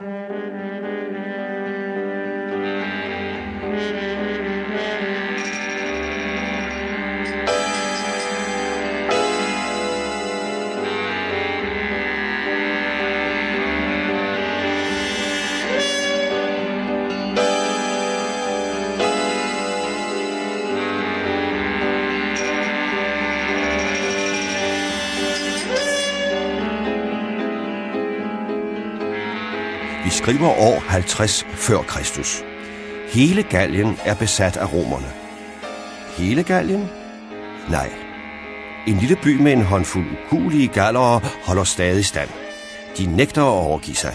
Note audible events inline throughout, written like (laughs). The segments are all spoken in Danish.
Vi skriver år 50 før Kristus. Hele Gallien er besat af romerne. Hele Gallien? Nej. En lille by med en håndfuld ukulige gallere holder stadig stand. De nægter at overgive sig.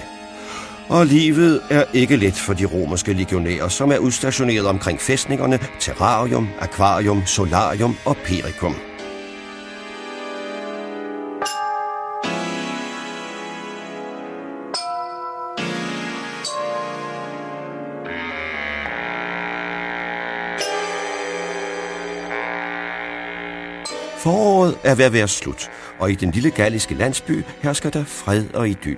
Og livet er ikke let for de romerske legionærer, som er udstationeret omkring fæstningerne Terrarium, Aquarium, Solarium og Pericum. Foråret er ved at være slut, og i den lille galliske landsby hersker der fred og idyl.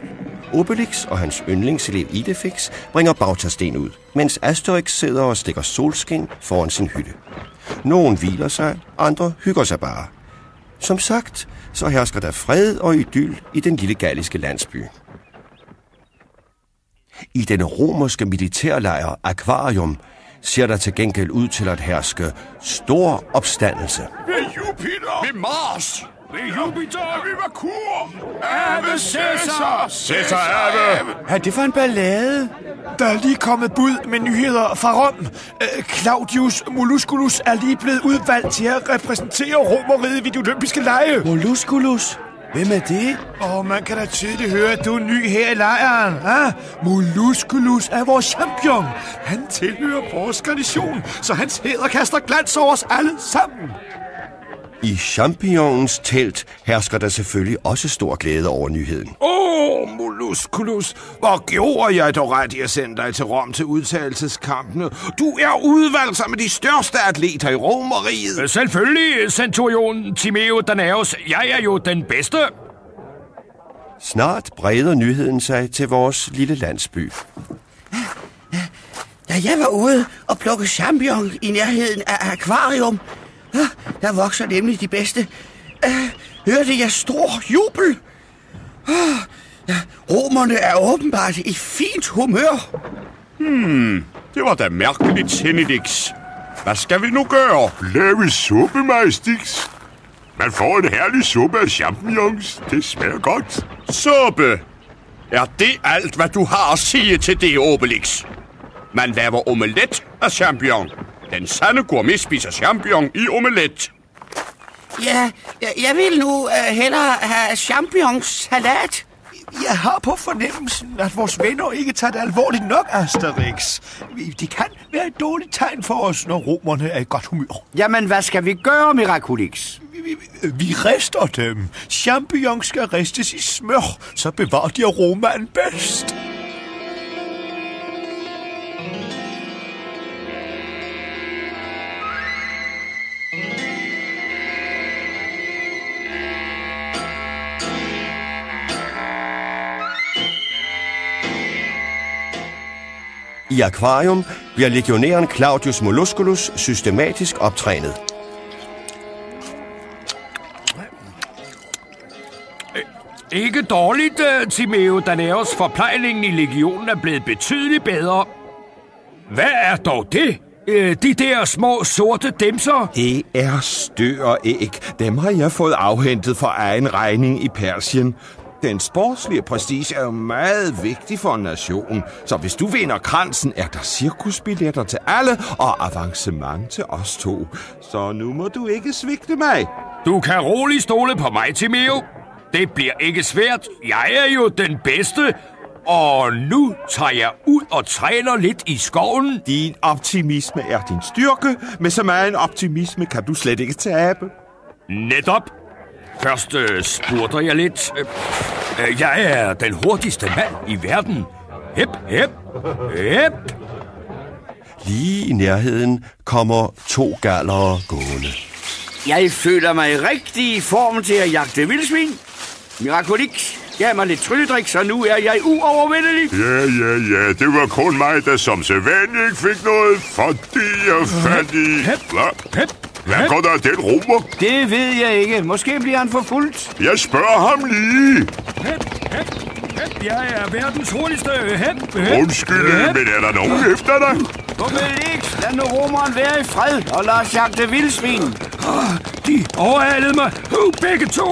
Obelix og hans yndlingselev Idefix bringer bautasten ud, mens Asterix sidder og stikker solskin foran sin hytte. Nogen hviler sig, andre hygger sig bare. Som sagt, så hersker der fred og idyl i den lille galliske landsby. I den romerske militærlejr Aquarium ser der til gengæld ud til at herske stor opstandelse. Ved Jupiter! Ved Mars! Ved Jupiter! Ved Merkur! Ave Cæsar! Cæsar Ave! Er det for en ballade? Der er lige kommet bud med nyheder fra Rom. Øh, Claudius Mollusculus er lige blevet udvalgt til at repræsentere romeriet ved de olympiske lege. Mollusculus? Hvem er det? Og man kan da tydeligt høre, at du er ny her i lejren. Ah, Mollusculus er vores champion. Han tilhører vores garnison, så hans hæder kaster glans over os alle sammen. I championens telt hersker der selvfølgelig også stor glæde over nyheden. Åh, oh, Mollusculus, hvor gjorde jeg dog ret i at sende dig til Rom til udtalelseskampene. Du er udvalgt med de største atleter i Romeriet. Selvfølgelig, centurion Timeo Danaeus. Jeg er jo den bedste. Snart breder nyheden sig til vores lille landsby. Da jeg var ude og plukke champion i nærheden af akvarium, der vokser nemlig de bedste, hørte jeg stor jubel. Ja, romerne er åbenbart i fint humør. Det var da mærkeligt, Senedix. Hvad skal vi nu gøre? Lave suppe, Majestix. Man får en herlig suppe af champignons. Det smager godt. Suppe! Er det alt, hvad du har at sige til det, Obelix? Man laver omelet af champignon. Den sande gourmet spiser champignon i omelet. Ja, jeg, jeg vil nu uh, hellere have champignonssalat. Jeg har på fornemmelsen, at vores venner ikke tager det alvorligt nok, Asterix. Det kan være et dårligt tegn for os, når romerne er i godt humør. Jamen, hvad skal vi gøre, Miraculix? Vi, vi, vi rister dem. Champignon skal ristes i smør, så bevarer de aromaen bedst. I akvarium bliver legionæren Claudius Mollusculus systematisk optrænet. Ikke dårligt, uh, Timeo Danaeus. Forplejningen i legionen er blevet betydeligt bedre. Hvad er dog det? Uh, de der små sorte dimser? Det er stør og æg. Dem har jeg fået afhentet for egen regning i Persien. Den sportslige prestige er jo meget vigtig for en nation, så hvis du vinder kransen, er der cirkusbilletter til alle og avancement til os to. Så nu må du ikke svigte mig. Du kan roligt stole på mig, Timeo. Det bliver ikke svært. Jeg er jo den bedste. Og nu tager jeg ud og træner lidt i skoven. Din optimisme er din styrke. Med så meget en optimisme kan du slet ikke tabe. Netop. Først øh, spurter jeg lidt. Øh, øh, jeg er den hurtigste mand i verden. Hep, hep, hep. Lige i nærheden kommer to gallere gående. Jeg føler mig rigtig i form til at jagte vildsvin. Miraculix, gav mig lidt trylledrik, så nu er jeg uovervindelig. Ja, ja, ja. Det var kun mig, der som sædvanligt ikke fik noget, fordi jeg fandt i... Hvad? Hvad går der af den romer? Det ved jeg ikke. Måske bliver han forfulgt. Jeg spørger ham lige. Hep, hep, hep. Jeg er verdens hurtigste. Hep, hep. Undskyld, Hep. men er der nogen efter dig? Obelix, lad nu romeren være i fred, og lad os jagte vildsvin. De overhalede mig. Uh, begge to.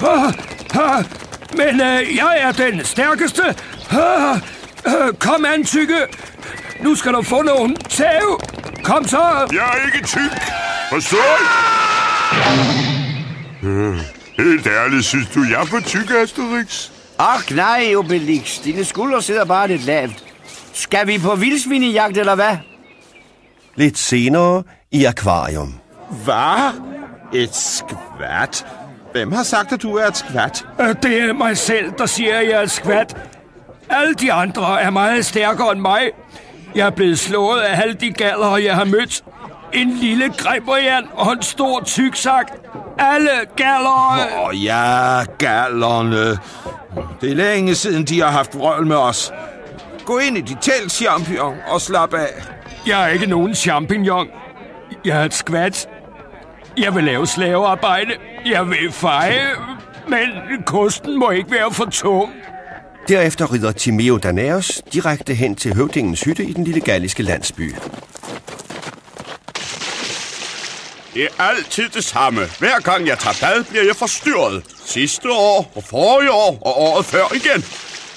Uh, uh, men uh, jeg er den stærkeste. Kom an, tykke. Nu skal du få nogen tæv. Kom så. Jeg er ikke tyk. Forstår Øh, Helt ærligt, synes du, jeg er for tyk, Asterix? Ach nej, Obelix, dine skuldre sidder bare lidt lavt. Skal vi på vildsvinejagt, eller hvad? Lidt senere i akvarium. Hvad? Et skvat? Hvem har sagt, at du er et skvat? Uh, det er mig selv, der siger, at jeg er skvat. Alle de andre er meget stærkere end mig. Jeg er blevet slået af alle de galler, jeg har mødt. En lille grimrian og en stor tyksak. Alle galler... Åh oh, ja, gallerne. Det er længe siden, de har haft vrøvl med os. Gå ind i dit telt, champion, og slap af. Jeg er ikke nogen champignon. Jeg er et skvat. Jeg vil lave slavearbejde. Jeg vil feje, men kosten må ikke være for tung. Derefter rider Timeo Danaos direkte hen til høvdingens hytte i den lille galliske landsby. Det er altid det samme. Hver gang jeg tager bad, bliver jeg forstyrret. Sidste år, og forrige år, og året før igen.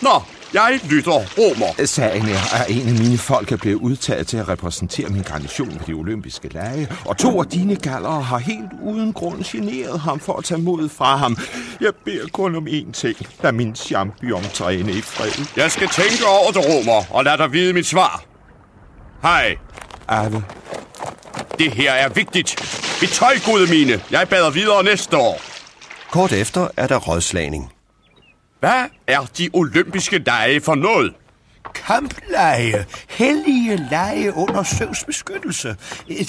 Nå, jeg lytter romer. Sagen er, at en af mine folk er blevet udtaget til at repræsentere min garnison ved de olympiske lege, og to af dine gallere har helt uden grund generet ham for at tage mod fra ham. Jeg beder kun om én ting. Lad min champion træne i fred. Jeg skal tænke over det, romer, og lad dig vide mit svar. Hej, Ave. det her er vigtigt. Mit tøj, gude mine. Jeg bader videre næste år. Kort efter er der rådslagning. Hvad er de olympiske lege for noget? Kamplege. Hellige lege under Søvs beskyttelse.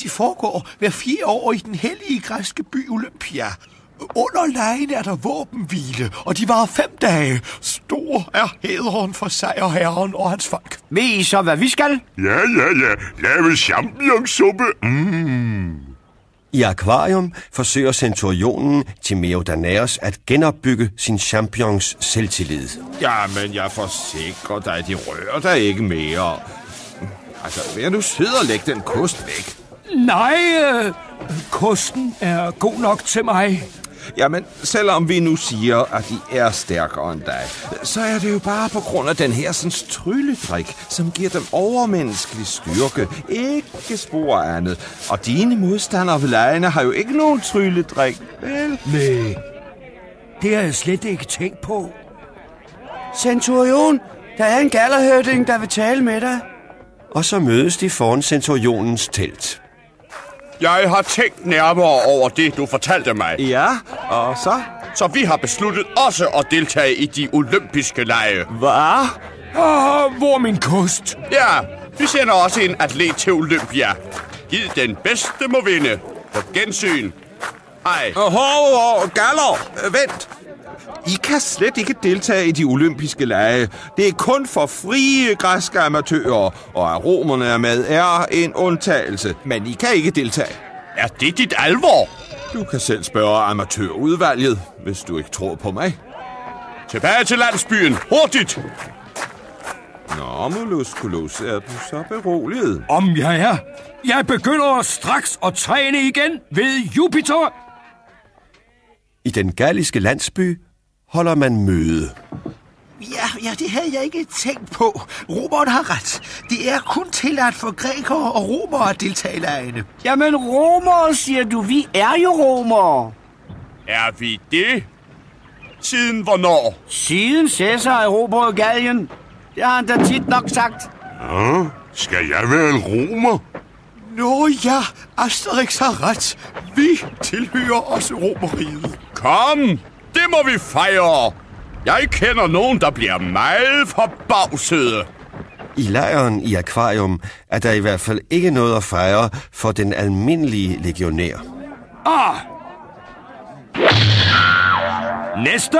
De foregår hver fire år i den hellige græske by Olympia. Under legene er der våbenhvile, og de varer fem dage. Stor er hæderen for sejrherren og hans folk. Ved I så, hvad vi skal? Ja, ja, ja. Lave champignonsuppe. Mm. I akvarium forsøger centurionen Timeo Danaos at genopbygge sin champions selvtillid. Jamen, jeg forsikrer dig, de rører dig ikke mere. Altså, vær nu sød og læg den kost væk. Nej, øh, kosten er god nok til mig. Jamen, selvom vi nu siger, at de er stærkere end dig, så er det jo bare på grund af den her sådan trylledrik, som giver dem overmenneskelig styrke. Ikke spor andet. Og dine modstandere ved lejene har jo ikke nogen trylledrik, vel? Nej, det har jeg slet ikke tænkt på. Centurion, der er en gallerhøvding, der vil tale med dig. Og så mødes de foran centurionens telt. Jeg har tænkt nærmere over det, du fortalte mig. Ja, og så? Så vi har besluttet også at deltage i de olympiske lege. Hvad? Åh, hvor min kost? Ja, vi sender også en atlet til Olympia. Giv den bedste må vinde. På gensyn. Hej. Hov, hov, galler, øh, vent. I kan slet ikke deltage i de olympiske lege. Det er kun for frie græske amatører, og at romerne er med er en undtagelse. Men I kan ikke deltage. Er det dit alvor? Du kan selv spørge amatørudvalget, hvis du ikke tror på mig. Tilbage til landsbyen. Hurtigt. Nå, Moluskulus, er du så beroliget? Om jeg er. Jeg begynder straks at træne igen ved Jupiter. I den galliske landsby holder man møde. Ja, ja, det havde jeg ikke tænkt på. Romeren har ret. Det er kun tilladt for grækere og romere at deltage i legene. Jamen, romere, siger du. Vi er jo romere. Er vi det? Siden hvornår? Siden Cæsar erobrede Gallien. Det har han da tit nok sagt. Ja, skal jeg være en romer? Nå ja, Asterix har ret. Vi tilhører også romeriet. Kom, det må vi fejre. Jeg kender nogen, der bliver meget forbavsede. I lejren i akvarium er der i hvert fald ikke noget at fejre for den almindelige legionær. Ah! Næste.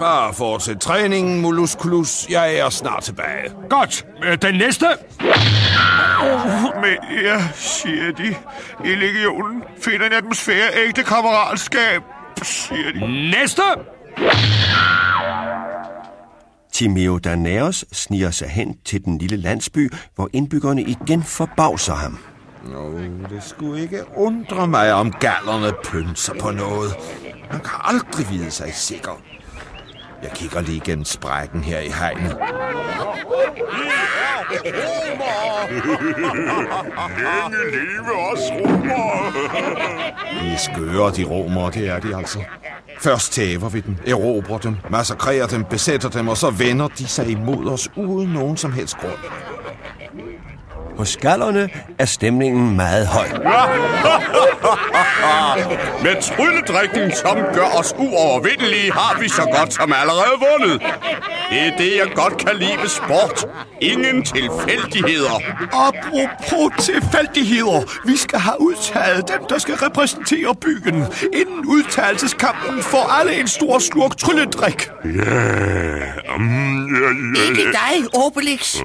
Bare fortsæt træningen, Mollusculus. Jeg er snart tilbage. Godt. Øh, Den næste. Men ja, siger de. I legionen finder en atmosfære af ægte kammeratskab, siger de. Næste. Timeo Danaos sniger sig hen til den lille landsby, hvor indbyggerne igen forbavser ham. Nå, det skulle ikke undre mig, om gallerne pynser på noget. Man kan aldrig vide sig sikker. Jeg kigger lige gennem sprækken her i hegnet. Længe leve os romer. De er skøre, de romere, det er de altså. Først tæver vi dem, erobrer dem, massakrerer dem, besætter dem, og så vender de sig imod os uden nogen som helst grund. Hos skallerne er stemningen meget høj. (laughs) Med trylledrikning, som gør os uovervindelige, har vi så godt som allerede vundet. Det er det, jeg godt kan lide ved sport. Ingen tilfældigheder. Apropos tilfældigheder. Vi skal have udtaget dem, der skal repræsentere byen. Inden udtagelseskampen får alle en stor slurk trylledrik. Ja, um, ja, ja, Ikke ja. dig, Obelix.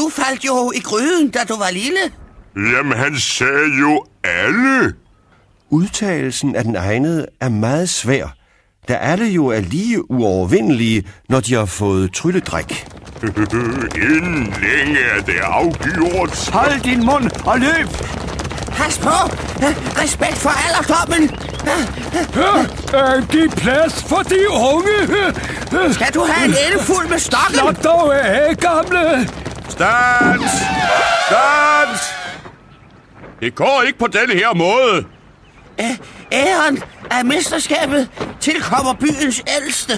Du faldt jo i gryden, da du var lille. Jamen, han sagde jo alle. Udtagelsen af den egnede er meget svær, da alle jo er lige uovervindelige, når de har fået trylledrik. (laughs) Inden længe er det afgjort. Hold din mund og løb! Pas på! Respekt for alderdommen! Øh, giv plads for de unge. Skal du have en ende fuld med stokken? Slap dog af, gamle. Stans! Stans! Det går ikke på denne her måde. Æren af mesterskabet tilkommer byens ældste.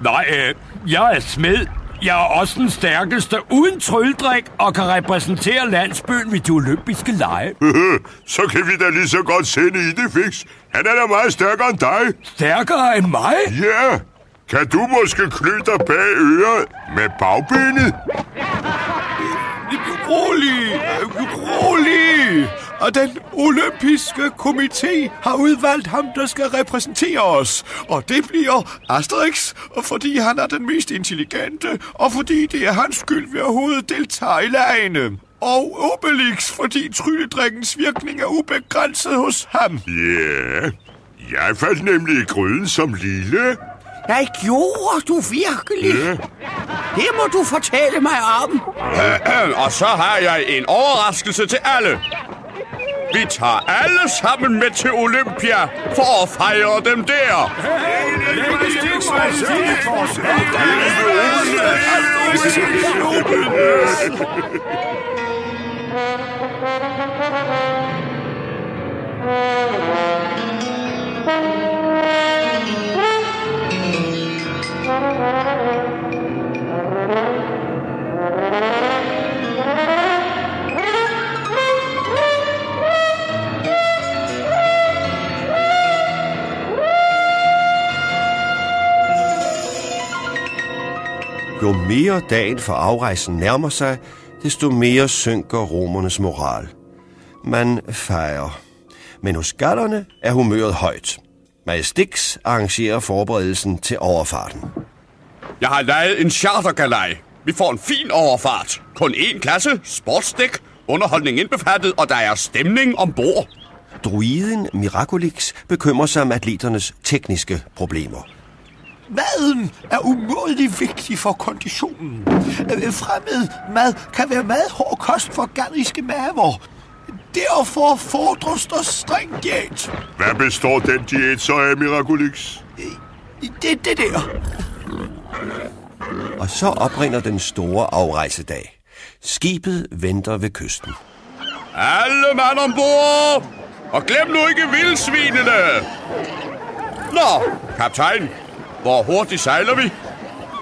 Nej, øh, jeg er smed. Jeg er også den stærkeste uden trylledrik og kan repræsentere landsbyen ved de olympiske lege. Så kan vi da lige så godt sende i det fix. Han er da meget stærkere end dig. Stærkere end mig? Ja. Kan du måske klø dig bag øret med bagbenet? Rolig, rolig. Og den olympiske komité har udvalgt ham, der skal repræsentere os. Og det bliver Asterix, fordi han er den mest intelligente, og fordi det er hans skyld, vi overhovedet deltager i lagene. Og Obelix, fordi trylledrikkens virkning er ubegrænset hos ham. Ja. Jeg faldt nemlig i gryden som lille. Nej, gjorde du virkelig? Ja. Det må du fortælle mig om. (clears throat) Og så har jeg en overraskelse til alle. Vi tager alle sammen med til Olympia for at fejre dem der. Jo mere dagen for afrejsen nærmer sig, desto mere synker romernes moral. Man fejrer. Men hos gallerne er humøret højt. Majestix arrangerer forberedelsen til overfarten. Jeg har lejet en chartergalej. Vi får en fin overfart. Kun én klasse, sportsdæk, underholdning indbefattet, og der er stemning ombord. Druiden Miraculix bekymrer sig om atleternes tekniske problemer. Maden er umådelig vigtig for konditionen. Øh, Fremmed mad kan være meget hård kost for galliske maver. Derfor fordres der streng diæt. Hvad består den diæt så af, Miraculix? Det det der. Og så oprinder den store afrejsedag. Skibet venter ved kysten. Alle mand ombord! Og glem nu ikke vildsvinene! Nå, kaptajn, hvor hurtigt sejler vi?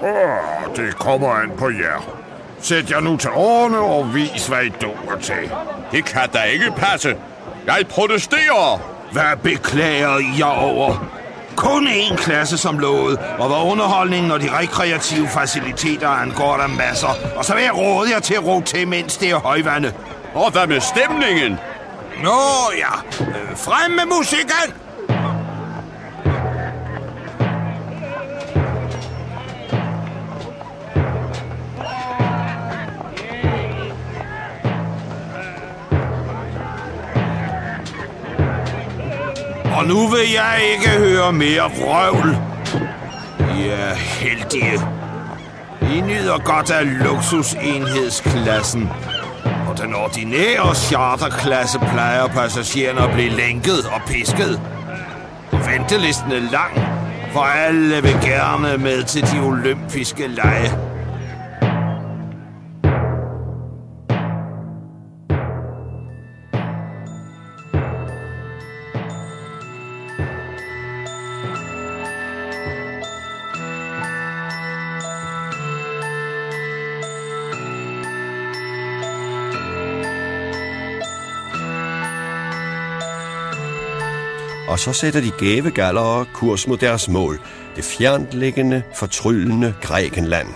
Åh, det kommer an på jer. Sæt jer nu til årene og vis, hvad I duer til. Det kan da ikke passe. Jeg protesterer. Hvad beklager I jer over? Kun én klasse som lovet, og hvad underholdningen og de rekreative faciliteter angår der masser. Og så vil jeg råde jer til at ro til, mens det er højvande. Og hvad med stemningen? Nå ja, øh, frem med musikken! Og nu vil jeg ikke høre mere vrøvl. I er heldige. I nyder godt af luksusenhedsklassen. Og den ordinære charterklasse plejer passagererne at blive lænket og pisket. Og ventelisten er lang, for alle vil gerne med til de olympiske lege. Og så sætter de gavegallere kurs mod deres mål, det fjerntliggende, fortryllende Grækenland.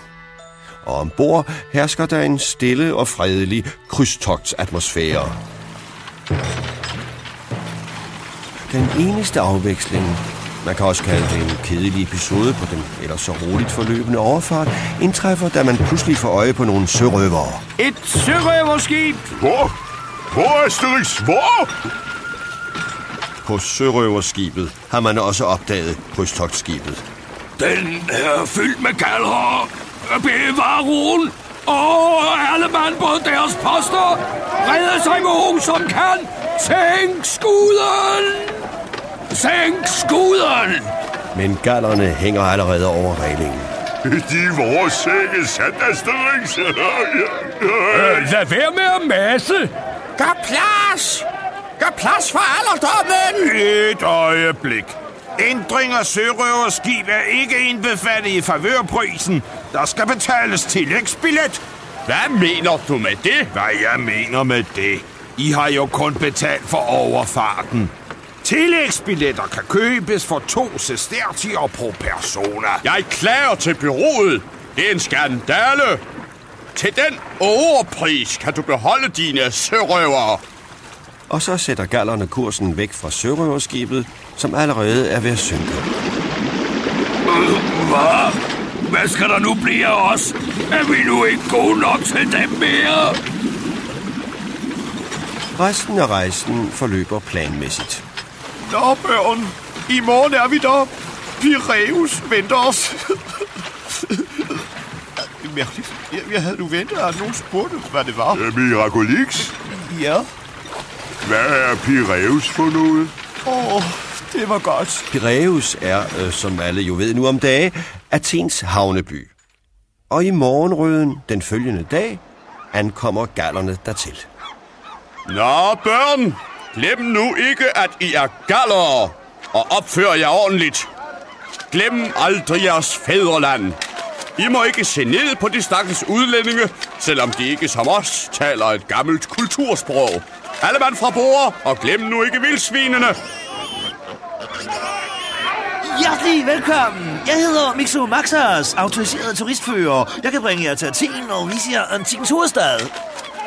Og ombord hersker der en stille og fredelig krydstogtsatmosfære. Den eneste afveksling, man kan også kalde det en kedelig episode på den ellers så roligt forløbende overfart, indtræffer, da man pludselig får øje på nogle sørøvere. Et sørøverskib! Hvor? Hvor, Asterix? Hvor? På sørøverskibet har man også opdaget krydstogtskibet. Den er fyldt med galre. Bevar roen. Og alle mand på deres poster. Redde sig med som kan. Sænk skuden! Sænk skuden! Men gallerne hænger allerede over reglingen. De er vores sække, sandt, Asterix. Øh, lad være med at masse. Gør plads! Gør plads for alderdommen! Et øjeblik. Ændring af sørøverskib er ikke indbefattet i favørprisen. Der skal betales tillægsbillet. Hvad mener du med det? Hvad jeg mener med det? I har jo kun betalt for overfarten. Tillægsbilletter kan købes for to sestertier pro persona. Jeg klager til byrådet. Det er en skandale. Til den overpris kan du beholde dine sørøvere. Og så sætter gallerne kursen væk fra sørøverskibet, som allerede er ved at synke. Hvad? Hvad skal der nu blive af os? Er vi nu ikke gode nok til dem mere? Resten af rejsen forløber planmæssigt. Nå, børn. I morgen er vi der. Pireus venter os. (laughs) Mærkeligt. Jeg, jeg havde nu ventet, at nogen spurgte, hvad det var. Miraculix? Ja. Hvad er Pireus for noget? Åh, oh, det var godt. Piraeus er, øh, som alle jo ved nu om dage, Athens havneby. Og i morgenrøden den følgende dag ankommer gallerne dertil. Nå, børn. Glem nu ikke, at I er gallere. Og opfør jer ordentligt. Glem aldrig jeres fædreland. I må ikke se ned på de stakkels udlændinge, selvom de ikke som os taler et gammelt kultursprog. Alle mand fra bord, og glem nu ikke vildsvinene. Hjertelig velkommen. Jeg hedder Mixo Maxas, autoriseret turistfører. Jeg kan bringe jer til Athen og vise jer antikens hovedstad.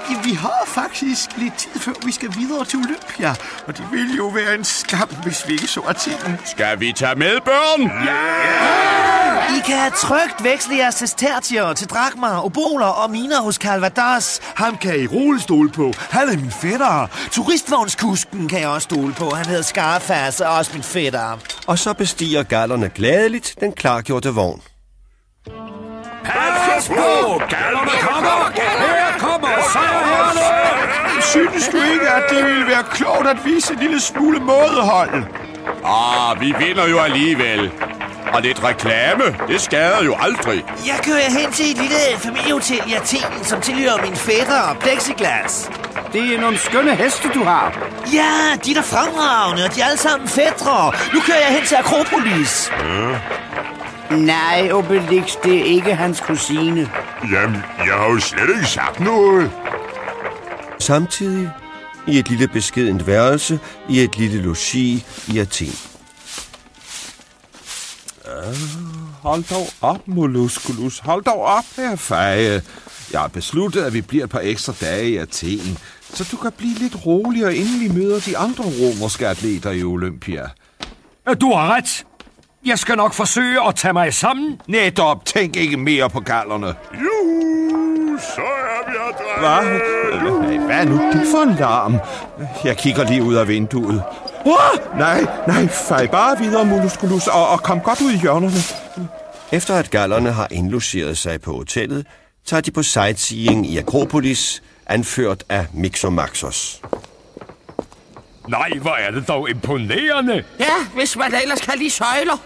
Ja, vi har faktisk lidt tid, før vi skal videre til Olympia. Og det ville jo være en skam, hvis vi ikke så Athen. Skal vi tage med, børn? I kan trygt veksle jeres sestertier til drakmer, oboler og miner hos Calvados. Ham kan I roligt stole på. Han er min fætter. Turistvognskusken kan jeg også stole på. Han hedder Scarface og også min fætter. Og så bestiger gallerne gladeligt den klargjorte vogn. Pas på! Gallerne kommer! Her kommer sejrherrerne! Synes du ikke, at det ville være klogt at vise en lille smule mådehold? Ah, vi vinder jo alligevel. Og lidt reklame, det skader jo aldrig. Jeg kører hen til et lille familiehotel i Athen, som tilhører min fætter, Plexiglas. Det er nogle skønne heste, du har. Ja, de er da fremragende, og de er alle sammen fædre. Nu kører jeg hen til Akropolis. Nej, Obelix, det er ikke hans kusine. Jamen, jeg har jo slet ikke sagt noget. Samtidig i et lille beskedent værelse i et lille logi i Athen. Hold dog op, Mollusculus. Hold dog op, her feje. Jeg har besluttet, at vi bliver et par ekstra dage i Athen, så du kan blive lidt roligere, inden vi møder de andre romerske atleter i Olympia. Du har ret. Jeg skal nok forsøge at tage mig sammen. Netop, tænk ikke mere på gallerne. Juhu, så er vi her, Hvad? drenge. Hvad, hvad er nu det for en larm? Jeg kigger lige ud af vinduet. Uh! Nej, nej, fej bare videre, Muluskulus, og, og kom godt ud i hjørnerne. Efter at gallerne har indlogeret sig på hotellet, tager de på sightseeing i Akropolis, anført af Mixomaxos. Nej, hvor er det dog imponerende. Ja, hvis man ellers kan lide søjler.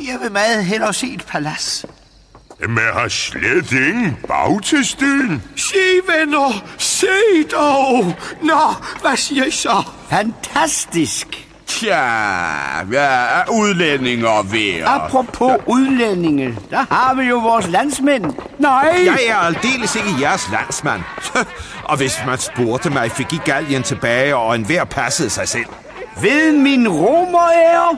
Jeg vil meget hellere se et palads. Men jeg har slet ingen bag til styen. Se, venner, se dog. Nå, hvad siger I så? Fantastisk. Tja, hvad er udlændinge og vejr? Apropos udlændinge, der har vi jo vores landsmænd. Nej! Jeg er aldeles ikke jeres landsmand. (laughs) og hvis man spurgte mig, fik I galgen tilbage, og enhver passede sig selv. Ved min romerære?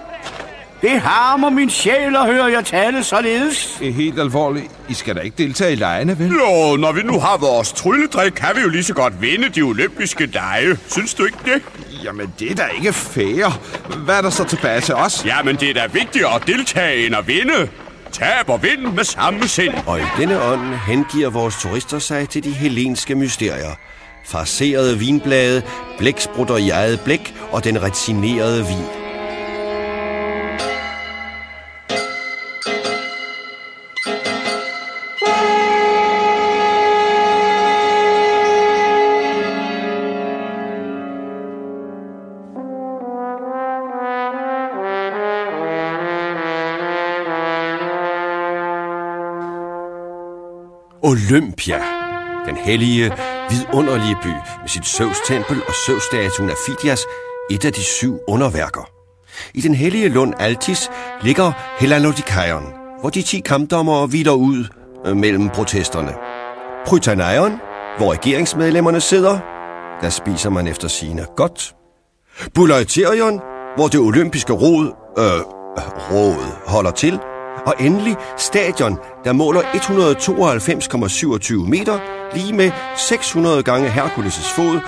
Det harmer min sjæl at høre jer tale således. Det er helt alvorligt. I skal da ikke deltage i lejene, vel? Jo, når vi nu har vores trylledrik, kan vi jo lige så godt vinde de olympiske lege. Synes du ikke det? Jamen, det er da ikke fair. Hvad er der så tilbage til os? Jamen, det er da vigtigere at deltage end at vinde. Tab og vind med samme sind. Og i denne ånd hengiver vores turister sig til de helenske mysterier. Farserede vinblade, blæksprutter i eget blæk og den retinerede vin. Olympia. Den hellige, vidunderlige by med sit Zeus-tempel og Zeus-statuen af Fidias, et af de syv underværker. I den hellige lund Altis ligger Helanodikaion, hvor de ti kampdommere hviler ud øh, mellem protesterne. Prytaneion, hvor regeringsmedlemmerne sidder, der spiser man efter sine godt. Bulauterion, hvor det olympiske råd, øh, råd holder til, og endelig stadion, der måler 192,27 meter, lige med 600 gange Herkules' fod,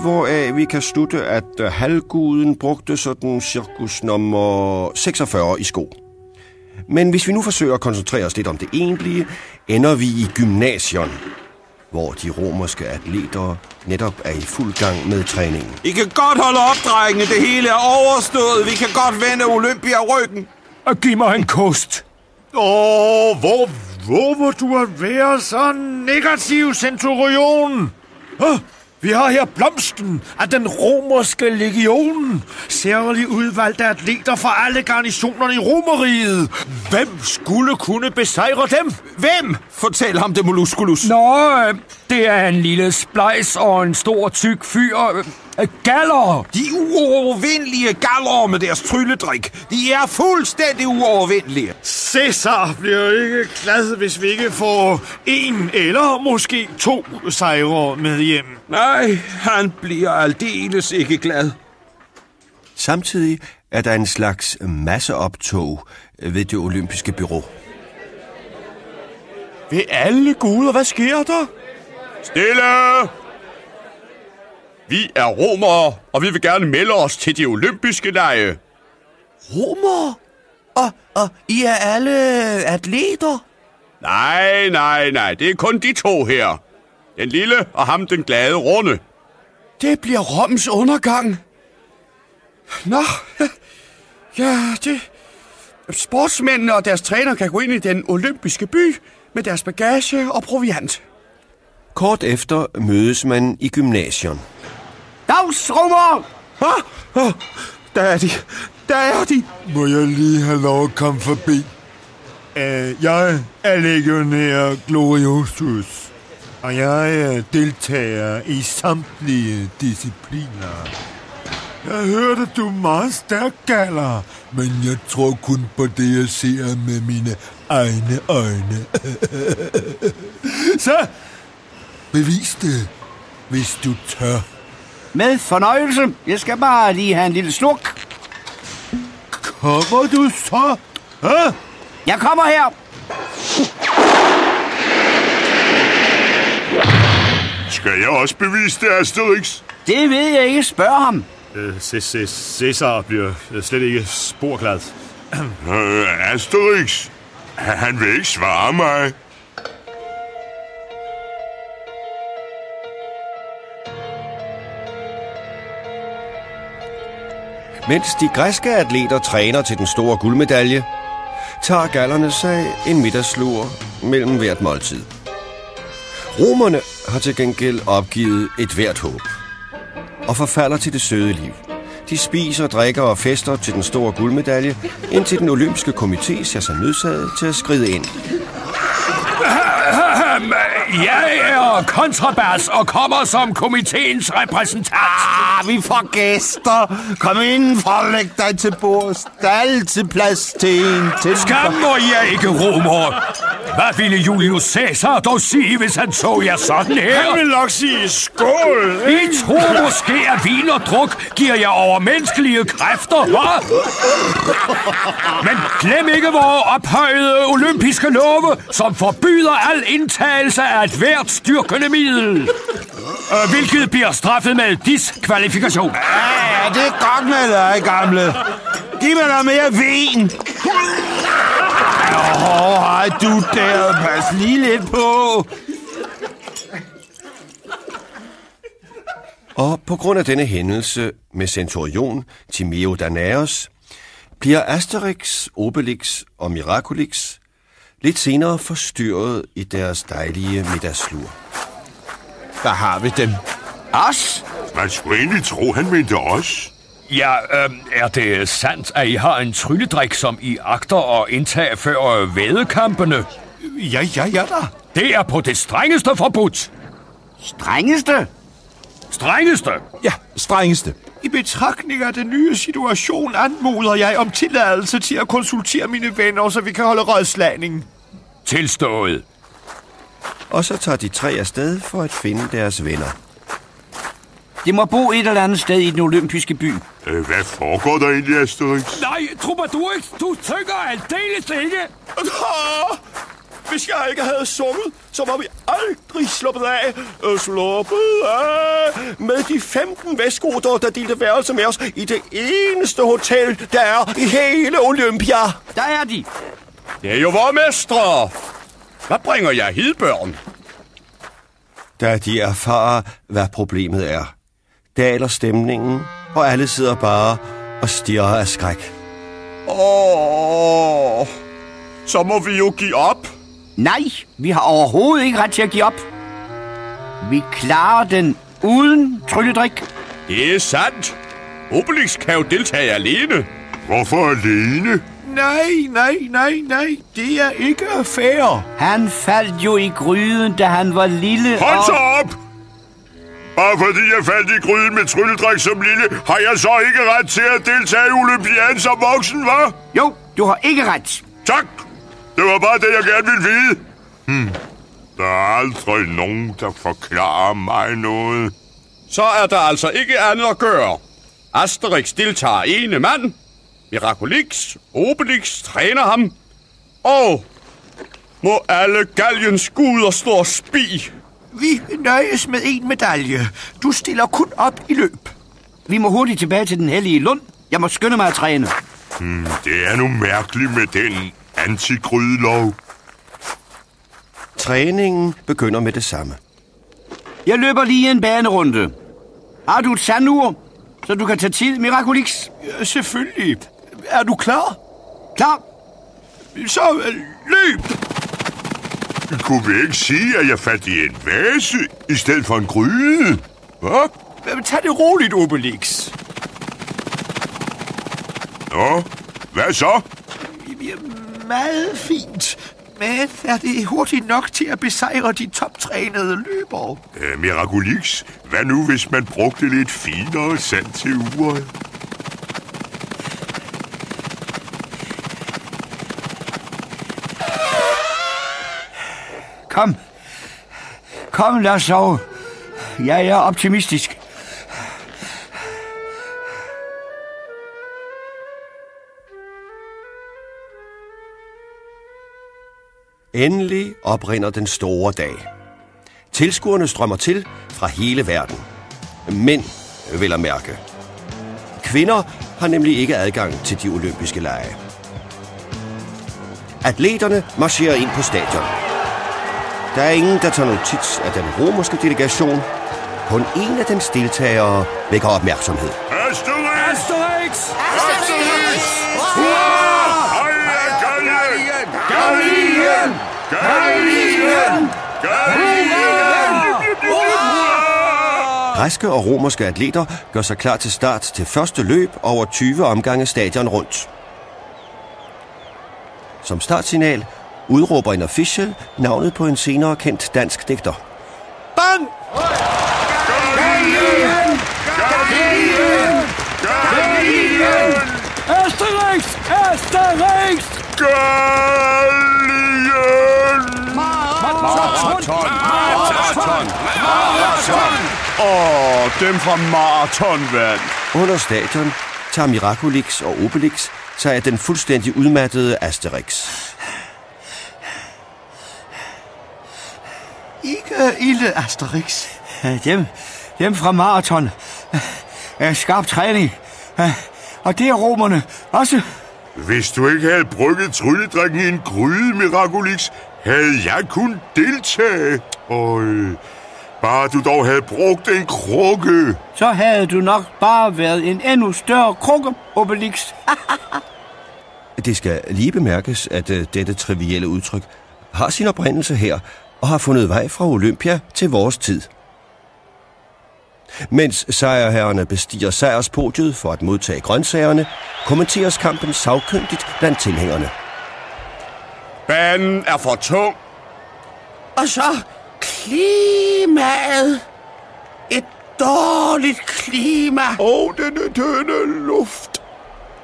hvoraf vi kan slutte, at øh, halvguden brugte sådan cirkus nummer 46 i sko. Men hvis vi nu forsøger at koncentrere os lidt om det egentlige, ender vi i gymnasion, hvor de romerske atleter netop er i fuld gang med træningen. I kan godt holde op, drengene. Det hele er overstået. Vi kan godt vende Olympia ryggen. Og giv mig en kost. Åh, hvor våger du at være så negativ, Centurion? Åh, vi har her blomsten af den romerske legion. Særligt udvalgte atleter fra alle garnisonerne i Romeriet. Hvem skulle kunne besejre dem? Hvem? Fortæl ham det, Molusculus. Nå, øh, det er en lille splejs og en stor tyk fyr. Øh, Galler! De uovervindelige galler med deres trylledrik. De er fuldstændig uovervindelige. Cæsar bliver ikke glad, hvis vi ikke får en eller måske to sejre med hjem. Nej, han bliver aldeles ikke glad. Samtidig er der en slags masseoptog ved det olympiske bureau. Ved alle guder, hvad sker der? Stille! Vi er romere, og vi vil gerne melde os til de olympiske lege. Romer? Og, og I er alle atleter? Nej, nej, nej. Det er kun de to her. Den lille og ham den glade runde. Det bliver Roms undergang. Nå, (laughs) ja, det... Sportsmændene og deres træner kan gå ind i den olympiske by med deres bagage og proviant. Kort efter mødes man i gymnasium. Dagsrummer! Ah, ah, der er de. Der er de. Må jeg lige have lov at komme forbi? Uh, jeg er legionær Gloriosus, og jeg er deltager i samtlige discipliner. Jeg hørte, du er meget stærk, Galler, men jeg tror kun på det, jeg ser med mine egne øjne. (laughs) Så, bevis det, hvis du tør. Med fornøjelse. Jeg skal bare lige have en lille sluk. Kommer du så? Hæ? Jeg kommer her. Skal jeg også bevise det, Asterix? Det ved jeg ikke. Spørg ham. Øh, Cæsar bliver øh, slet ikke sporglad. (clears throat) Øh, Asterix? Han vil ikke svare mig. Mens de græske atleter træner til den store guldmedalje, tager gallerne sig en middagslur mellem hvert måltid. Romerne har til gengæld opgivet et hvert håb og forfalder til det søde liv. De spiser, drikker og fester til den store guldmedalje, indtil den olympiske komité ser sig nødsaget til at skride ind. Jeg er kontrabas og kommer som komiteens repræsentant. Ah, vi får gæster. Kom indenfor, læg dig til bords. Der er altid plads til en til. Skammer jeg ikke, romer? Hvad ville Julius Caesar dog sige, hvis han så jer sådan her? Han vil nok sige skål. I tror måske, at vin og druk giver jer overmenneskelige kræfter, hva'? Men glem ikke vores ophøjede olympiske love, som forbyder al indtagelse af et hvert styrkende middel. Øh, Hvilket bliver straffet med diskvalifikation. Ja, det er godt med dig, gamle. Giv mig noget mere vin. Åh, hej du der. Pas lige lidt på. Og på grund af denne hændelse med centurion Timeo Danaos, bliver Asterix, Obelix og Miraculix lidt senere forstyrret i deres dejlige middagslur. Der har vi dem. Os? Man skulle egentlig tro, han mente os. Ja, øh, er det sandt, at I har en trylledrik, som I agter at indtage før vædekampene? Ja, ja, ja da. Det er på det strengeste forbudt. Strengeste? Strengeste? Ja, strengeste. I betragtning af den nye situation anmoder jeg om tilladelse til at konsultere mine venner, så vi kan holde rådslagning. Tilstået. Og så tager de tre afsted for at finde deres venner. Det må bo et eller andet sted i den olympiske by. Øh, Hvad foregår der egentlig, Asterix? Nej, Troubadourix, du tykker aldeles ikke. Hvis jeg ikke havde sunget, så var vi aldrig sluppet af. Øh, Sluppet af med de 15 væskoder, der delte værelse med os i det eneste hotel, der er i hele Olympia. Der er de. Det er jo vores mestre. Hvad bringer jeg hid, børn? Da de erfarer, hvad problemet er, daler stemningen, og alle sidder bare og stirrer af skræk. Åh, så må vi jo give op. Nej, vi har overhovedet ikke ret til at give op. Vi klarer den uden trylledrik. Det er sandt. Obelix kan jo deltage alene. Hvorfor alene? Nej, nej, nej, nej. Det er ikke fair. Han faldt jo i gryden, da han var lille. Hold så og... op! Bare fordi jeg faldt i gryden med trylledrik som lille, har jeg så ikke ret til at deltage i olympiaden som voksen, hva'? Jo, du har ikke ret. Tak! Det var bare det, jeg gerne ville vide. Hmm. Der er aldrig nogen, der forklarer mig noget. Så er der altså ikke andet at gøre. Asterix deltager ene mand. Miraculix, Obelix træner ham. Og må alle galgens guder stå og spi. Vi nøjes med en medalje. Du stiller kun op i løb. Vi må hurtigt tilbage til den hellige Lund. Jeg må skynde mig at træne. Hmm, det er nu mærkeligt med den antigrydelov. Træningen begynder med det samme. Jeg løber lige en banerunde. Har du et sandur, så du kan tage tid, Miraculix? Ja, selvfølgelig. Er du klar? Klar. Så øh, løb! Kunne vi ikke sige, at jeg faldt i en vase i stedet for en gryde? Hvad? Tag det roligt, Obelix. Nå, hvad så? Meget fint. Men er det hurtigt nok til at besejre de toptrænede løbere? Øh, Miraculix, hvad nu hvis man brugte lidt finere sand til uret? Kom. Kom, lad os sove. Jeg er optimistisk. Endelig oprinder den store dag. Tilskuerne strømmer til fra hele verden. Mænd, vil at mærke. Kvinder har nemlig ikke adgang til de olympiske lege. Atleterne marcherer ind på stadion. Der er ingen, der tager notits af den romerske delegation. Kun en af dens deltagere vækker opmærksomhed. Asterix! Asterix! Asterix! Hurra! Gallien! Gallien! Gallien! Gallien! Græske og romerske atleter gør sig klar til start til første løb over 20 omgange stadion rundt. Som startsignal udråber en official navnet på en senere kendt dansk digter. Bang! Asterix! Asterix! Gallien! Maraton! Maraton! Maraton! Åh, dem fra Maraton vandt. Under stadion tager Miraculix og Obelix sig af den fuldstændig udmattede Asterix. Ikke ilde, Asterix. Dem, dem fra maraton. Er skarp træning. Og det er romerne også. Hvis du ikke havde brygget trylledrikken i en gryde, Miraculix, havde jeg kun deltage. Øj, bare du dog havde brugt en krukke. Så havde du nok bare været en endnu større krukke, Obelix. (laughs) Det skal lige bemærkes, at uh, dette trivielle udtryk har sin oprindelse her og har fundet vej fra Olympia til vores tid. Mens sejrherrerne bestiger sejrspodiet for at modtage grøntsagerne, kommenteres kampen savkyndigt blandt tilhængerne. Banen er for tung. Og så klimaet. Et dårligt klima. Og denne tynde luft.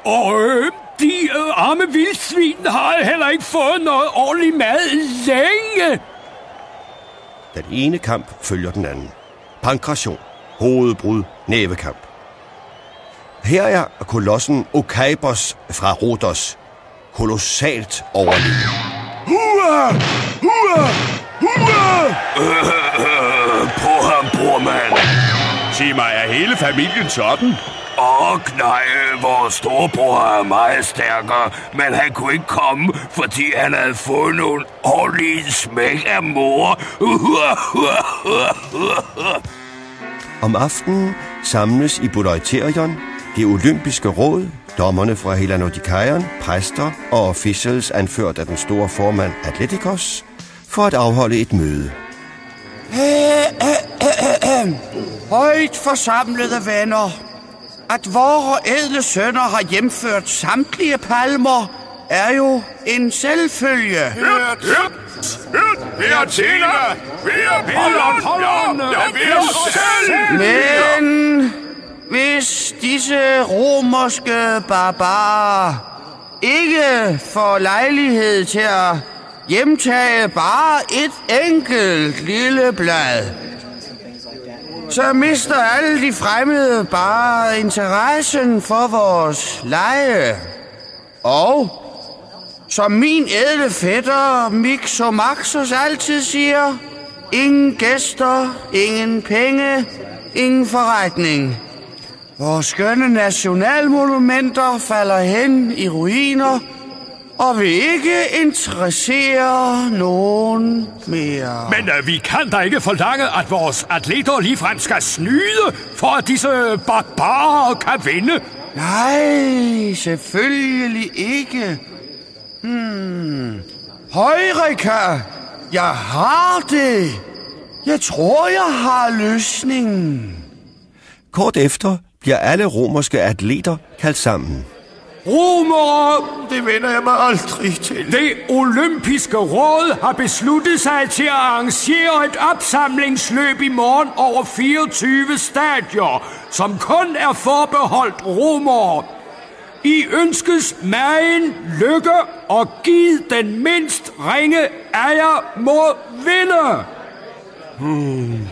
Og øh, de øh, arme vildsvin har heller ikke fået noget ordentligt mad længe. Den ene kamp følger den anden. Pankration, hovedbrud, nævekamp. Her er kolossen Okaibos fra Rhodos. Kolossalt overlegen. Hurra! Hurra! Hurra! På ham, brormand. Sig mig, er hele familien sådan? Og nej, vores storebror er meget stærkere, men han kunne ikke komme, fordi han havde fået nogle ordentlige smæk af mor. Om aftenen samles i Budøjterion det olympiske råd, dommerne fra Helanodikaion, præster og officials anført af den store formand Atletikos, for at afholde et møde. Højt forsamlede venner. At vore ædle sønner har hjemført samtlige palmer, er jo en selvfølge. Hørt, hørt, hørt, vi er Tina, vi er Pollon, ja, ja, vi er selv. Men hvis disse romerske barbarer ikke får lejlighed til at hjemtage bare et enkelt lille blad, så mister alle de fremmede bare interessen for vores leje. Og som min ædle fætter Mixomaxos altid siger, ingen gæster, ingen penge, ingen forretning. Vores skønne nationalmonumenter falder hen i ruiner, og vil ikke interessere nogen mere. Men øh, vi kan da ikke forlange, at vores atleter ligefrem skal snyde, for at disse barbarer kan vinde. Nej, selvfølgelig ikke. Hmm. Højreka, jeg har det. Jeg tror, jeg har løsningen. Kort efter bliver alle romerske atleter kaldt sammen. Romere, Det vender jeg mig aldrig til. det olympiske råd har besluttet sig til at arrangere et opsamlingsløb i morgen over 24 stadier, som kun er forbeholdt romere. I ønskes magen, lykke og giv den mindst ringe ejer må vinde.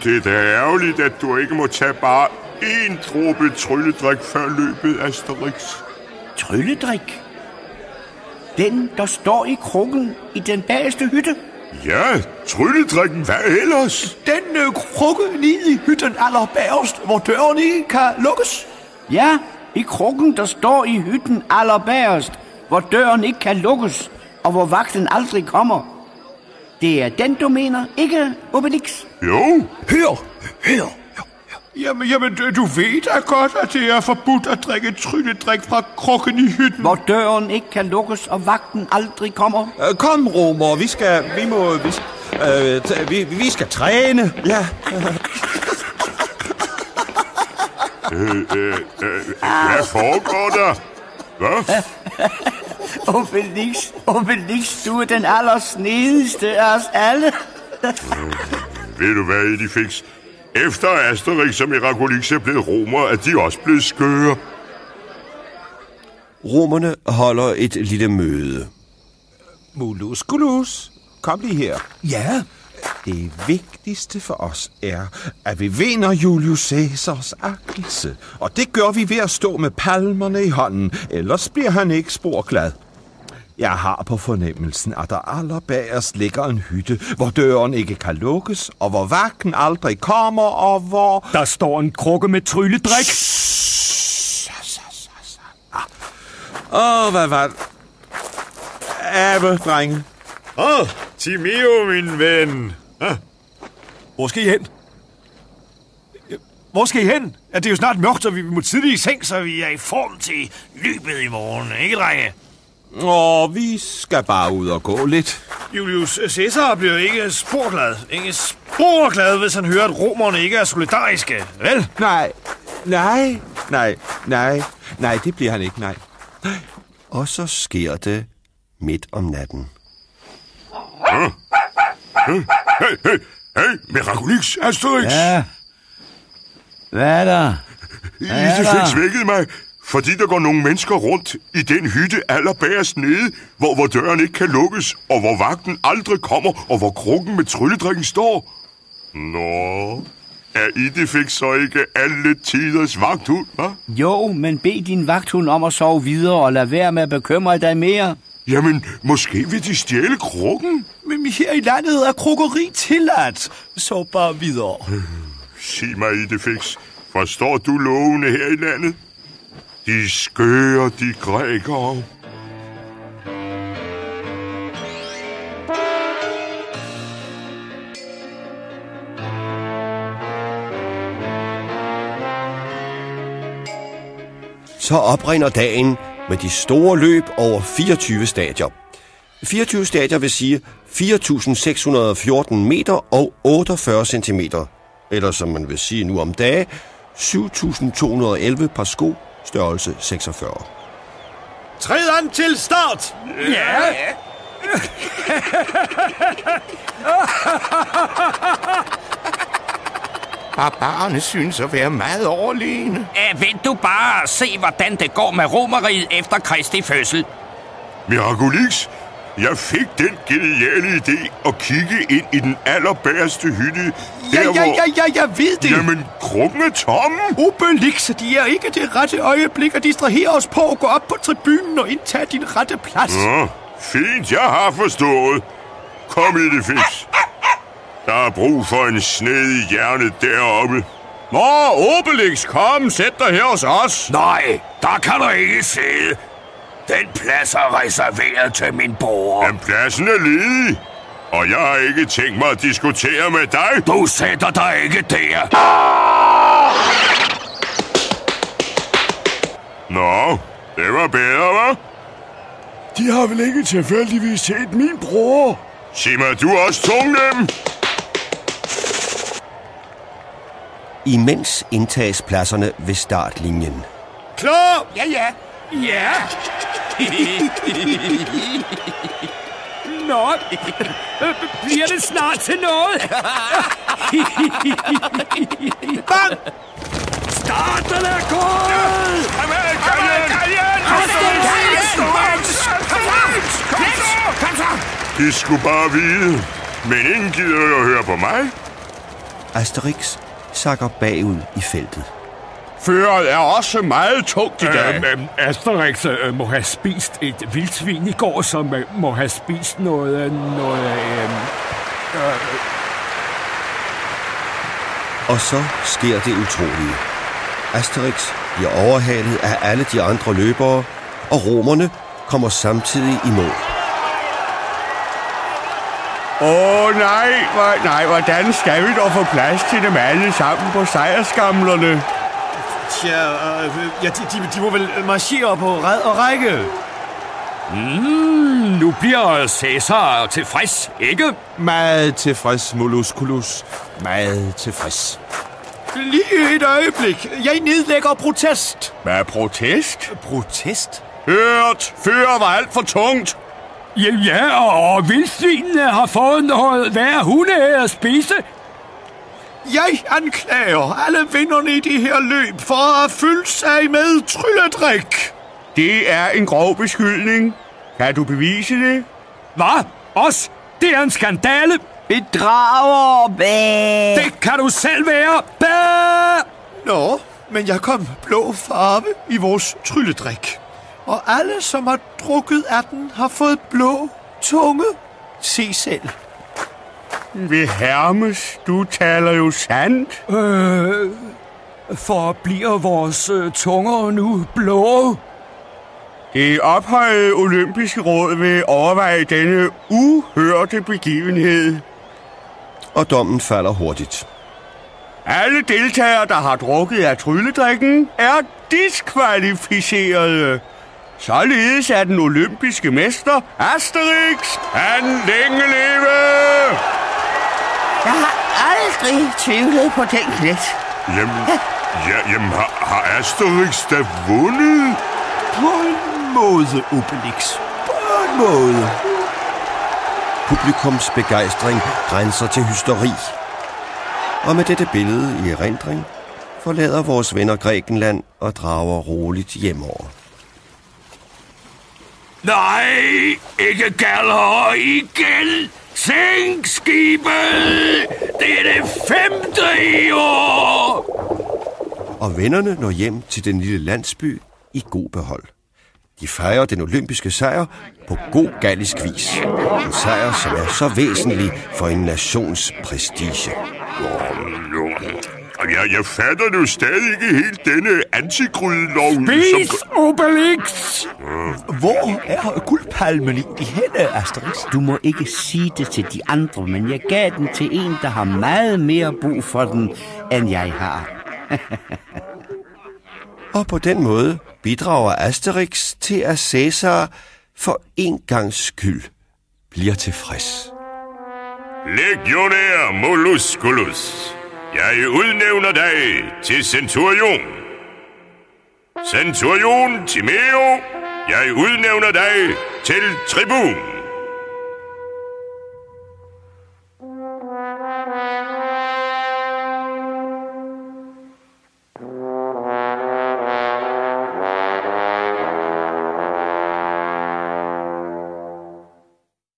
Det er da ærgerligt, at du ikke må tage bare én dråbe trylledrik før løbet, Asterix. Trylledrik. Den, der står i krukken i den bagerste hytte. Ja, trylledrikken, hvad ellers? Den øh, krukke nede i hytten allerbærest, hvor døren ikke kan lukkes. Ja, i krukken, der står i hytten allerbærest, hvor døren ikke kan lukkes, og hvor vagten aldrig kommer. Det er den, du mener, ikke, Obelix? Jo, Hør, hør. Jamen, jamen, du- du ved da godt, at det er forbudt at drikke trylledrik fra krukken i hytten. Hvor døren ikke kan lukkes, og vagten aldrig kommer. Øh, Kom, Romer, vi skal... Vi må... Vi, øh, t- vi, vi skal træne. Ja. (laughs) Øh, øh, øh, hvad foregår der? Hvad? Obelix, Obelix, du er den allersnedigste af os alle. Ved du hvad, Edifix? Efter Asterix og Miraculix er blevet romer, er de også blevet skøre. Romerne holder et lille møde. Muluskulus, kom lige her. Ja, Det vigtigste for os er, at vi vinder Julius Caesars agtelse. Og det gør vi ved at stå med palmerne i hånden, ellers bliver han ikke spor glad. Jeg har på fornemmelsen, at der allerbagerst ligger en hytte, hvor døren ikke kan lukkes, og hvor vagten aldrig kommer, og hvor... Der står en krukke med trylledrik. Åh, hvad var det? Ave, drenge. Åh, oh, Timeo, min ven. Ah, hvor skal I hen? Hvor skal I hen? Ja, det er jo snart mørkt, og vi må tidligt i seng, så vi er i form til løbet i morgen, ikke, drenge? Åh, vi skal bare ud og gå lidt. Julius Caesar bliver ikke sporglad. Ikke sporglad, hvis han hører, at romerne ikke er solidariske, vel? Nej, nej, nej, nej, nej, det bliver han ikke, nej. Og så sker det midt om natten. Hey, hey, hey, Miraculix, Asterix! Ja. Hvad er der? Idefix vækkede mig, fordi der går nogle mennesker rundt i den hytte allerbærest nede, hvor, hvor døren ikke kan lukkes, og hvor vagten aldrig kommer, og hvor krukken med trylledrikken står. Nå, er Idefix så ikke alle tiders vagthund, hva'? Jo, men bed din vagthund om at sove videre og lad være med at bekymre dig mere. Jamen, måske vil de stjæle krukken? Men her i landet er krukkeri tilladt. Så bare videre. Sig mig, Idefix, forstår du lovene her i landet? De skøre, de grækere. Så oprinder dagen med de store løb over 24 stadier. 24 stadier vil sige 4.614 meter og 48 centimeter. Eller som man vil sige nu om dage, 7.211 par sko, størrelse 46. Træd an til start! Ja. (laughs) (laughs) (laughs) Barbarerne synes at være meget overlegne. Æh, vent du bare og se, hvordan det går med romeriet efter Kristi fødsel. Miraculix, jeg fik den geniale idé at kigge ind i den allerbærste hytte. Ja, der, ja, hvor... ja, ja, jeg ved det. Jamen, krukken er tom. Obelix, de er ikke det rette øjeblik at distrahere os på at gå op på tribunen og indtage din rette plads. Nå, fint, jeg har forstået. Kom i det, fix. Der er brug for en snedig hjerne deroppe. Nå, Obelix, kom, sæt dig her hos os. Nej, der kan du ikke sidde. Den plads er reserveret til min bror. Men pladsen er ledig. Og jeg har ikke tænkt mig at diskutere med dig. Du sætter dig ikke der. Nå, det var bedre, hva'? de har vel ikke tilfældigvis set min bror? Sig mig, du er også tungnem. Imens indtages pladserne ved startlinjen. Klar! Ja, ja. Ja. Nå, bliver det snart til noget? Bang! Starten er gået! Kom så! De skulle bare vide. Men ingen gider jo at høre på mig. Asterix sakker bagud i feltet. Føret er også meget tungt i dag. Øhm, øhm, Asterix øh, må have spist et vildsvin i går, som øh, må have spist noget... øh, noget øh, Og så sker det utrolige. Asterix bliver overhalet af alle de andre løbere, og romerne kommer samtidig i mål. Åh oh, nej, hvor, nej, hvordan skal vi dog få plads til dem alle sammen på sejrskamlerne? Tja, øh, ja, de, de, de må vel marchere på ræd og række. Mm, nu bliver Cæsar tilfreds, ikke? Meget tilfreds, Mollusculus. Meget tilfreds. Lige et øjeblik. Jeg nedlægger protest. Hvad er protest? Protest? Hørt! Fyret var alt for tungt. Ja, ja, og vildsvinene har fået noget hver hunde at spise. Jeg anklager alle vinderne i det her løb for at fyldt sig med trylledrik. Det er en grov beskyldning. Kan du bevise det? Hvad? Os? Det er en skandale. Bedrager, bæh. Det kan du selv være. Bæh! Nå, men jeg kom blå farve i vores trylledrik. Og alle, som har drukket af den, har fået blå tunge. Se selv. Ved Hermes, du taler jo sandt. Øh, for bliver vores øh, tunger nu blå? Det ophøjede olympiske råd vil overveje denne uhørte begivenhed. Og dommen falder hurtigt. Alle deltagere, der har drukket af trylledrikken, er diskvalificerede. Således er den olympiske mester Asterix. Han længe leve! Jeg har aldrig tvivlet på den klet. Jamen, ja, jamen har, har Asterix da vundet? På en måde, Obelix. På en måde. Publikums begejstring grænser til hysteri. Og med dette billede i erindring forlader vores venner Grækenland og drager roligt hjemover. Nej, ikke galler igen. Sænk skibet. Det er det femte i år. Og vennerne når hjem til den lille landsby i god behold. De fejrer den olympiske sejr på god gallisk vis. En sejr, som er så væsentlig for en nations prestige. Og jeg, jeg fatter nu stadig ikke helt denne antigrydelov. Spis, Obelix! Hvor er guldpalmen egentlig henne, Asterix? Du må ikke sige det til de andre, men jeg gav den til en, der har meget mere brug for den, end jeg har. (laughs) Og på den måde bidrager Asterix til, at Caesar for en gangs skyld bliver tilfreds. Legionær Mollusculus, jeg udnævner dig til centurion. Centurion Timeo, jeg udnævner dig til tribun.